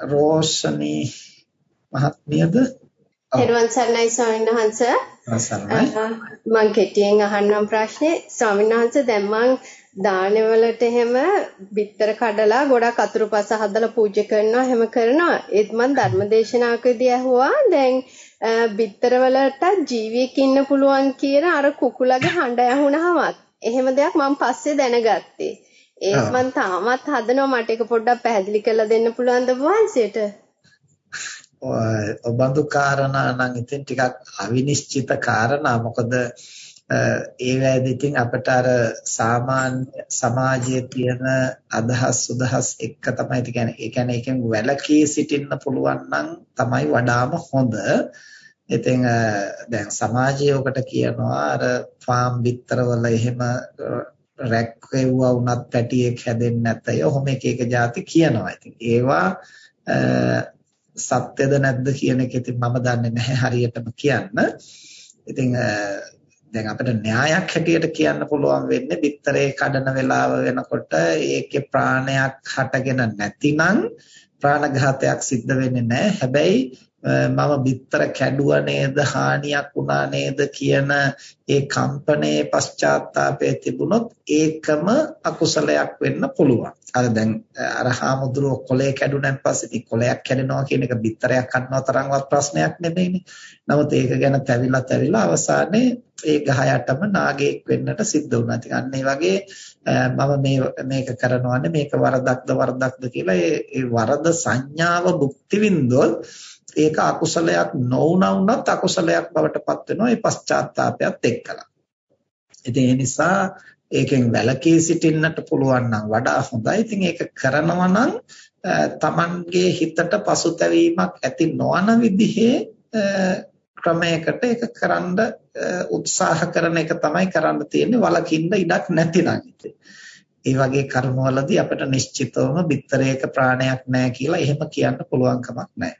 රෝෂණී මහත්මියද පෙරවන් සර්ණයි ස්වාමීන් වහන්සේ මම කෙටියෙන් අහන්නම් ප්‍රශ්නේ. ස්වාමීන් වහන්සේ දැන් මං දානවලට එහෙම බිත්තර කඩලා ගොඩක් අතුරුපස හදලා පූජා කරනවා එහෙම කරනවා. ඒත් මං ධර්මදේශනාකදී ඇහුවා දැන් බිත්තර වලට ජීවියෙක් ඉන්න පුළුවන් කියන අර කුකුලගේ හඬ ඇහුණාමත් එහෙම දෙයක් මං පස්සේ දැනගත්තේ ඒත් මං තාමත් හදනවා මට ඒක පොඩ්ඩක් පැහැදිලි කරලා දෙන්න පුළුවන්ද වහන්සේට? ඔබඳු කාරණා නම් ඉතින් ටිකක් අවිනිශ්චිත කාරණා. මොකද ඒ වේදී ඉතින් අපිට අර සාමාන්‍ය සමාජයේ තියෙන අදහස් සුදහස් එක තමයි කියන්නේ. ඒ කියන්නේ එකෙන් වැළකී සිටින්න පුළුවන් නම් තමයි වඩාම හොඳ. ඉතින් දැන් සමාජයේ ඔකට කියනවා අර ෆාම් බිත්තරවල එහෙම රැක් වේවුවා වුණත් පැටියෙක් හැදෙන්නේ නැතය. ඔහොම එක එක જાති කියනවා. ඉතින් ඒවා සත්‍යද නැද්ද කියන එක ඉතින් මම දන්නේ නැහැ හරියටම කියන්න. ඉතින් දැන් අපිට න්‍යායක් හැටියට කියන්න පුළුවන් වෙන්නේ බිත්තරේ කඩන වෙලාව වෙනකොට ඒකේ ප්‍රාණයක් හටගෙන නැතිනම් ප්‍රාණඝාතයක් සිද්ධ වෙන්නේ නැහැ. හැබැයි මම බිත්තර කැඩුවා නේද හානියක් වුණා නේද කියන ඒ කම්පනයේ පශ්චාත්තාපයේ තිබුණොත් ඒකම අකුසලයක් වෙන්න පුළුවන්. අර දැන් අර හාමුදුරුවෝ කොලේ කැඩුනන් පස්සේ ඉතින් කොලයක් කැඩෙනවා කියන එක බිත්තරයක් කඩනවා තරම්වත් ප්‍රශ්නයක් නෙමෙයිනේ. නමුත් ඒක ගැන තැවිලා තැවිලා අවසානයේ ඒ ගහ යටම නාගයෙක් වෙන්නට සිද්ධ වුණා. ඉතින් අන්න ඒ වගේ මම මේ මේක කරනවානේ මේක වරදක්ද වරදක්ද කියලා ඒ වරද සංඥාව භුක්ති විඳොත් ඒක අකුසලයක් නොවුනා වුණත් අකුසලයක් බවට පත් වෙනවා ඒ පශ්චාත්තාපයත් එක්කලා. ඉතින් ඒ නිසා ඒකෙන් වැළකී සිටින්නට පුළුවන් නම් වඩා හොඳයි. ඉතින් ඒක කරනවා නම් තමන්ගේ හිතට පසුතැවීමක් ඇති නොවන විදිහේ ක්‍රමයකට ඒක කරන්න උත්සාහ කරන එක තමයි කරන්න තියෙන්නේ වලකින්න ඉඩක් නැතිනම් ඉතින්. ඒ වගේ කර්මවලදී අපිට නිශ්චිතවම බිත්තරයක ප්‍රාණයක් නැහැ කියලා එහෙම කියන්න පුළුවන් කමක් නැහැ.